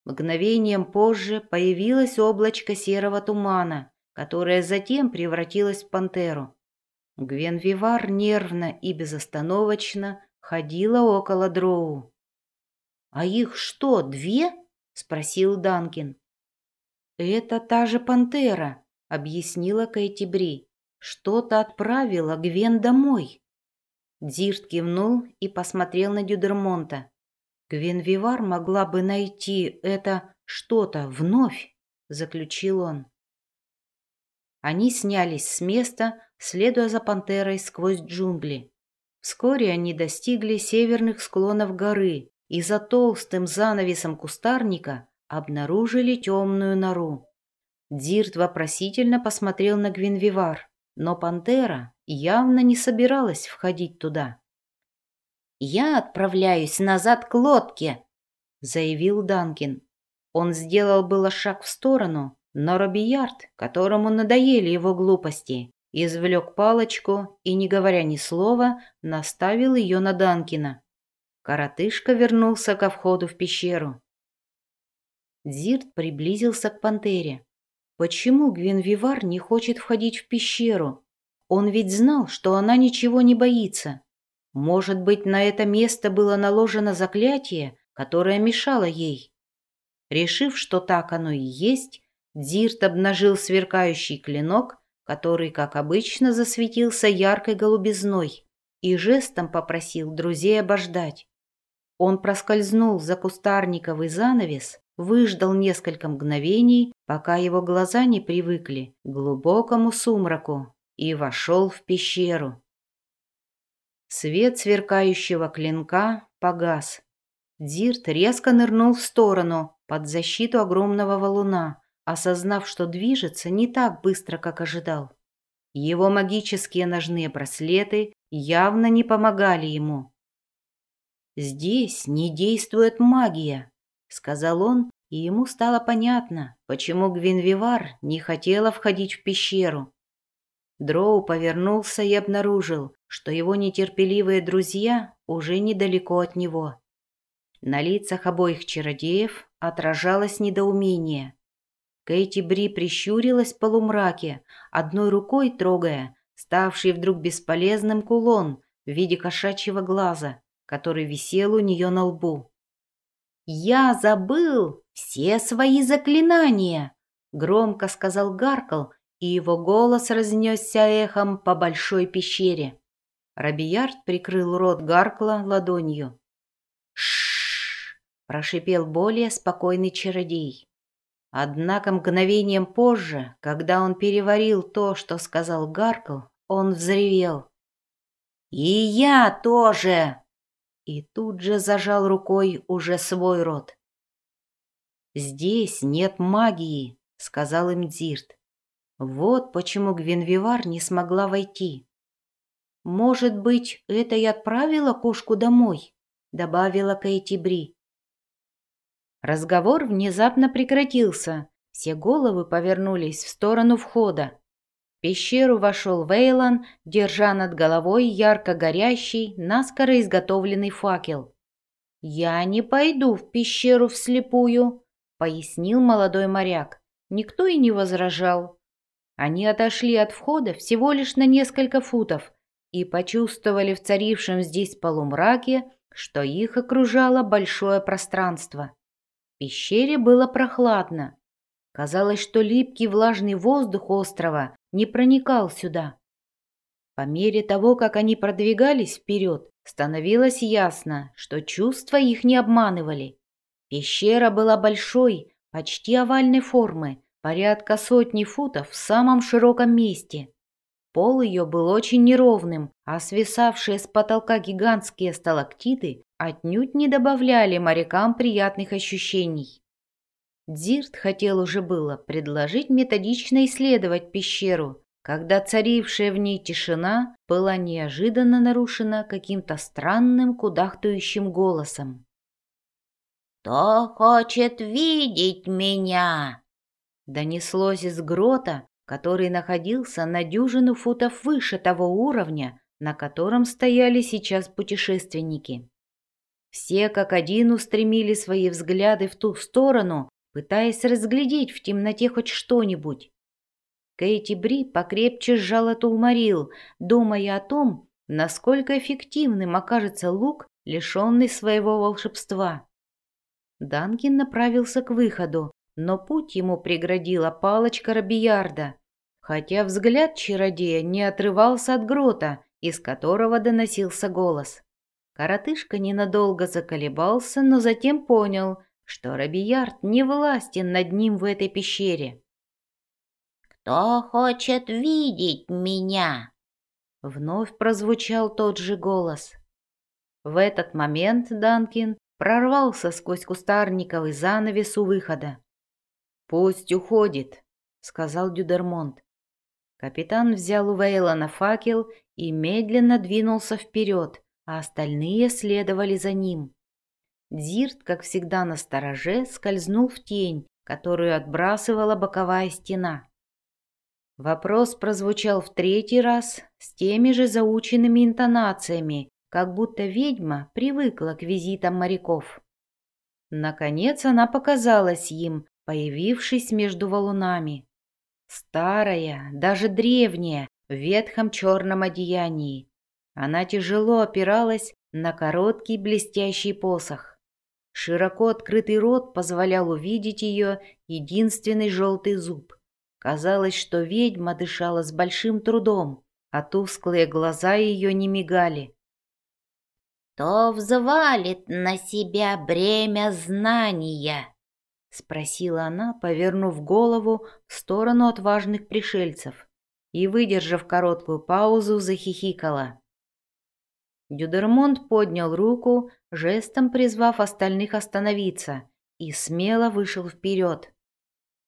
Мгновением позже появилось облачко серого тумана, которое затем превратилось в пантеру. Гвен Вивар нервно и безостановочно ходила около дроу. «А их что, две?» — спросил Данкин. «Это та же пантера», — объяснила Кэти Бри. «Что-то отправила Гвен домой». Дзирт кивнул и посмотрел на Дюдермонта. Гвен Вивар могла бы найти это что-то вновь, заключил он. Они снялись с места, следуя за пантерой сквозь джунгли. Вскоре они достигли северных склонов горы и за толстым занавесом кустарника обнаружили темную нору. Дирт вопросительно посмотрел на Гвинвивар, но пантера явно не собиралась входить туда. «Я отправляюсь назад к лодке», — заявил Данкин. Он сделал было шаг в сторону, но Робиярд, которому надоели его глупости, извлек палочку и, не говоря ни слова, наставил ее на Данкина. Коротышка вернулся ко входу в пещеру. Дзирт приблизился к пантере. Почему Гвинвивар не хочет входить в пещеру? Он ведь знал, что она ничего не боится. Может быть, на это место было наложено заклятие, которое мешало ей. Решив, что так оно и есть, Дзирт обнажил сверкающий клинок, который, как обычно, засветился яркой голубизной, и жестом попросил друзей обождать. Он проскользнул за кустарниковый занавес выждал несколько мгновений, пока его глаза не привыкли к глубокому сумраку, и вошел в пещеру. Свет сверкающего клинка погас. Дирт резко нырнул в сторону, под защиту огромного валуна, осознав, что движется не так быстро, как ожидал. Его магические ножные браслеты явно не помогали ему. «Здесь не действует магия», — сказал он, и ему стало понятно, почему Гвинвивар не хотела входить в пещеру. Дроу повернулся и обнаружил, что его нетерпеливые друзья уже недалеко от него. На лицах обоих чародеев отражалось недоумение. Кэти Бри прищурилась в полумраке, одной рукой трогая ставший вдруг бесполезным кулон в виде кошачьего глаза, который висел у нее на лбу. «Я забыл все свои заклинания!» — громко сказал Гаркл, и его голос разнесся эхом по большой пещере. Робиярд прикрыл рот Гаркла ладонью. «Ш-ш-ш!» прошипел более спокойный чародей. Однако мгновением позже, когда он переварил то, что сказал Гаркл, он взревел. «И я тоже!» И тут же зажал рукой уже свой рот. «Здесь нет магии», — сказал им Дзирт. Вот почему Гвинвивар не смогла войти. «Может быть, это и отправила кошку домой?» — добавила Кэти Бри. Разговор внезапно прекратился. Все головы повернулись в сторону входа. В пещеру вошел Вейлан, держа над головой ярко горящий, наскоро изготовленный факел. «Я не пойду в пещеру вслепую», — пояснил молодой моряк. Никто и не возражал. Они отошли от входа всего лишь на несколько футов и почувствовали в царившем здесь полумраке, что их окружало большое пространство пещере было прохладно. Казалось, что липкий влажный воздух острова не проникал сюда. По мере того, как они продвигались вперед, становилось ясно, что чувства их не обманывали. Пещера была большой, почти овальной формы, порядка сотни футов в самом широком месте. Пол ее был очень неровным, а свисавшие с потолка гигантские сталактиты отнюдь не добавляли морякам приятных ощущений. Дзирт хотел уже было предложить методично исследовать пещеру, когда царившая в ней тишина была неожиданно нарушена каким-то странным кудахтающим голосом. «Кто хочет видеть меня?» Донеслось из грота, который находился на дюжину футов выше того уровня, на котором стояли сейчас путешественники. Все как один устремили свои взгляды в ту сторону, пытаясь разглядеть в темноте хоть что-нибудь. Кейти Бри покрепче сжала Тулмарил, думая о том, насколько эффективным окажется лук, лишенный своего волшебства. Данкин направился к выходу, но путь ему преградила палочка Робиярда, хотя взгляд чародея не отрывался от грота, из которого доносился голос. Коротышка ненадолго заколебался, но затем понял, что Робиярд не властен над ним в этой пещере. «Кто хочет видеть меня?» Вновь прозвучал тот же голос. В этот момент Данкин прорвался сквозь кустарниковый занавес у выхода. «Пусть уходит», — сказал Дюдермонт. Капитан взял у Вейлона факел и медленно двинулся вперед, а остальные следовали за ним. Дзирт, как всегда на стороже, скользнул в тень, которую отбрасывала боковая стена. Вопрос прозвучал в третий раз с теми же заученными интонациями, как будто ведьма привыкла к визитам моряков. Наконец она показалась им, появившись между валунами. Старая, даже древняя, в ветхом черном одеянии. Она тяжело опиралась на короткий блестящий посох. Широко открытый рот позволял увидеть ее единственный желтый зуб. Казалось, что ведьма дышала с большим трудом, а тусклые глаза ее не мигали. «Кто взвалит на себя бремя знания?» спросила она, повернув голову в сторону отважных пришельцев и, выдержав короткую паузу, захихикала. Дюдермонт поднял руку, жестом призвав остальных остановиться, и смело вышел вперед.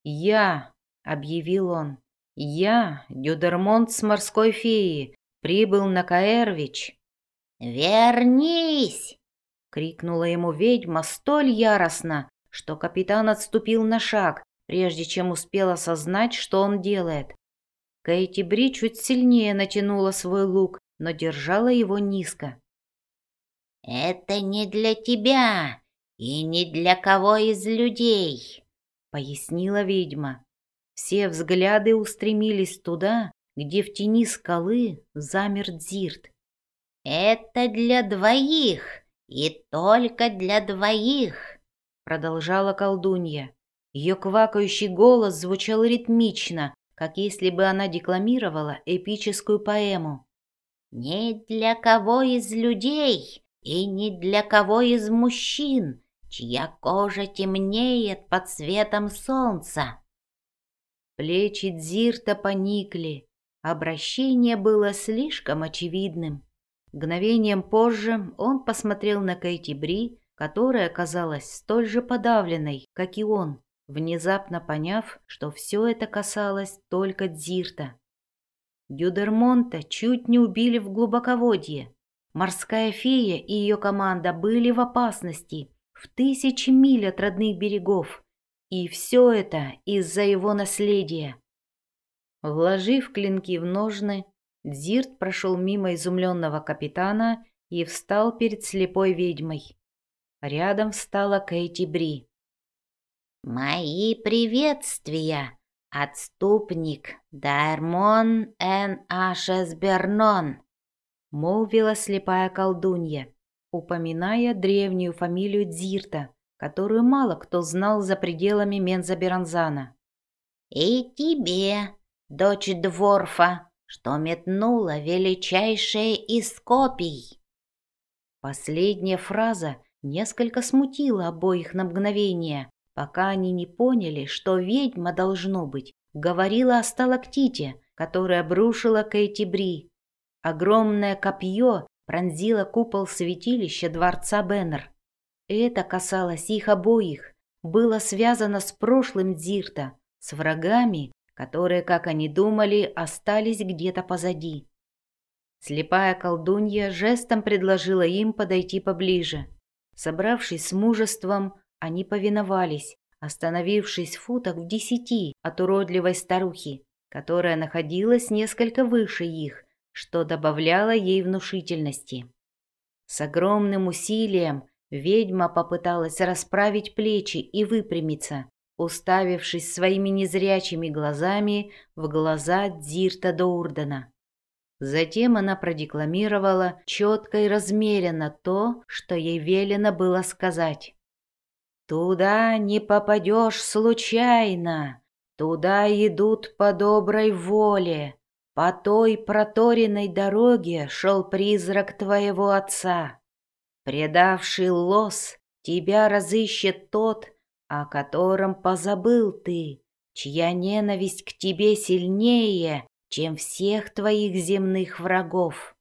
«Я», — объявил он, — «я, Дюдермонт с морской феи, прибыл на Каэрвич». «Вернись!» — крикнула ему ведьма столь яростно, что капитан отступил на шаг, прежде чем успел осознать, что он делает. Кейти Бри чуть сильнее натянула свой лук, но держала его низко. «Это не для тебя и не для кого из людей», — пояснила ведьма. Все взгляды устремились туда, где в тени скалы замер Дзирт. «Это для двоих и только для двоих», — продолжала колдунья. Ее квакающий голос звучал ритмично, как если бы она декламировала эпическую поэму. «Не для кого из людей и не для кого из мужчин, чья кожа темнеет под светом солнца». Плечи Дзирта поникли, обращение было слишком очевидным. Мгновением позже он посмотрел на Кэти Бри, которая казалась столь же подавленной, как и он внезапно поняв, что все это касалось только Дзирта. Дюдермонта чуть не убили в глубоководье. Морская фея и ее команда были в опасности, в тысячи миль от родных берегов. И все это из-за его наследия. Вложив клинки в ножны, Дзирт прошел мимо изумленного капитана и встал перед слепой ведьмой. Рядом встала Кейти Бри. «Мои приветствия, отступник Даймон Эн Ашесбернон», молвила слепая колдунья, упоминая древнюю фамилию Дзирта, которую мало кто знал за пределами Мензаберанзана. «И тебе, дочь Дворфа, что метнула величайшее из копий». Последняя фраза несколько смутила обоих на мгновение, пока они не поняли, что ведьма, должно быть, говорила о сталактите, которая обрушила Кейти Бри. Огромное копье пронзило купол святилища дворца Беннер. Это касалось их обоих, было связано с прошлым Дзирта, с врагами, которые, как они думали, остались где-то позади. Слепая колдунья жестом предложила им подойти поближе. Собравшись с мужеством, они повиновались, остановившись в футах в десяти от уродливой старухи, которая находилась несколько выше их, что добавляло ей внушительности. С огромным усилием ведьма попыталась расправить плечи и выпрямиться, уставившись своими незрячими глазами в глаза Дзирта Доурдена. Затем она продекламировала четко и размеренно то, что ей велено было сказать. Туда не попадешь случайно, туда идут по доброй воле. По той проторенной дороге шел призрак твоего отца. Предавший лос, тебя разыщет тот, о котором позабыл ты, чья ненависть к тебе сильнее, чем всех твоих земных врагов.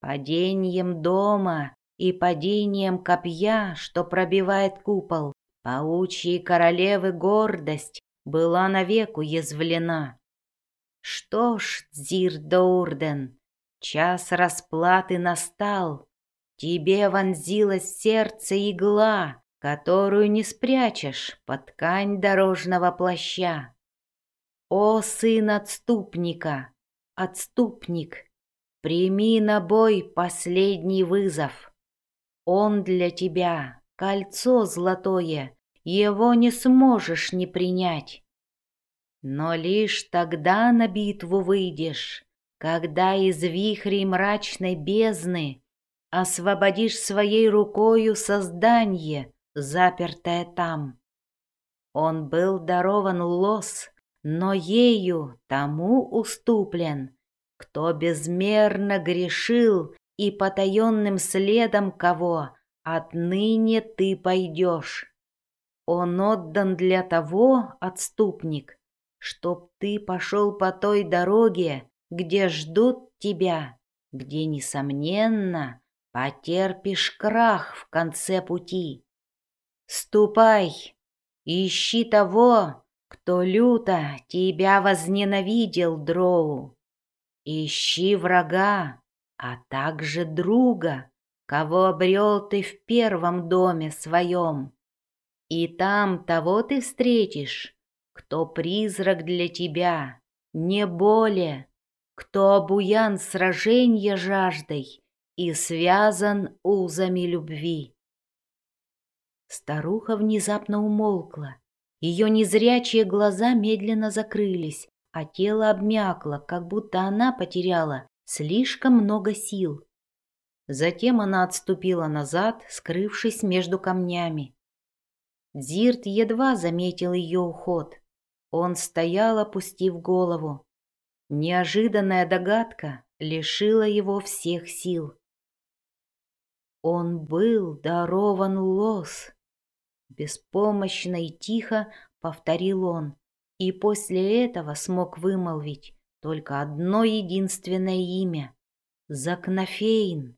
Падением дома и падением копья, что пробивает купол, паучьей королевы гордость была навек уязвлена. Что ж, Дзир Доурден, час расплаты настал. Тебе вонзилась сердце игла, которую не спрячешь под ткань дорожного плаща. О, сын отступника, отступник, прими на бой последний вызов. Он для тебя кольцо золотое, его не сможешь не принять. Но лишь тогда на битву выйдешь, когда из вихрей мрачной бездны освободишь своей рукою создание, запертое там. Он был дарован лос, но ею тому уступлен, кто безмерно грешил и потаенным следом кого отныне ты пойдешь. Он отдан для того, отступник, чтоб ты пошел по той дороге, где ждут тебя, где, несомненно, потерпишь крах в конце пути. Ступай, ищи того, кто люто тебя возненавидел, Дроу. Ищи врага, а также друга, кого обрел ты в первом доме своем. И там того ты встретишь, кто призрак для тебя, не более, кто обуян сраженья жаждой и связан узами любви. Старуха внезапно умолкла. Ее незрячие глаза медленно закрылись, а тело обмякло, как будто она потеряла слишком много сил. Затем она отступила назад, скрывшись между камнями. Дзирт едва заметил ее уход. Он стоял, опустив голову. Неожиданная догадка лишила его всех сил. Он был дарован лос. Беспомощно и тихо повторил он, и после этого смог вымолвить только одно единственное имя — Закнофейн.